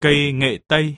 Cây nghệ tây.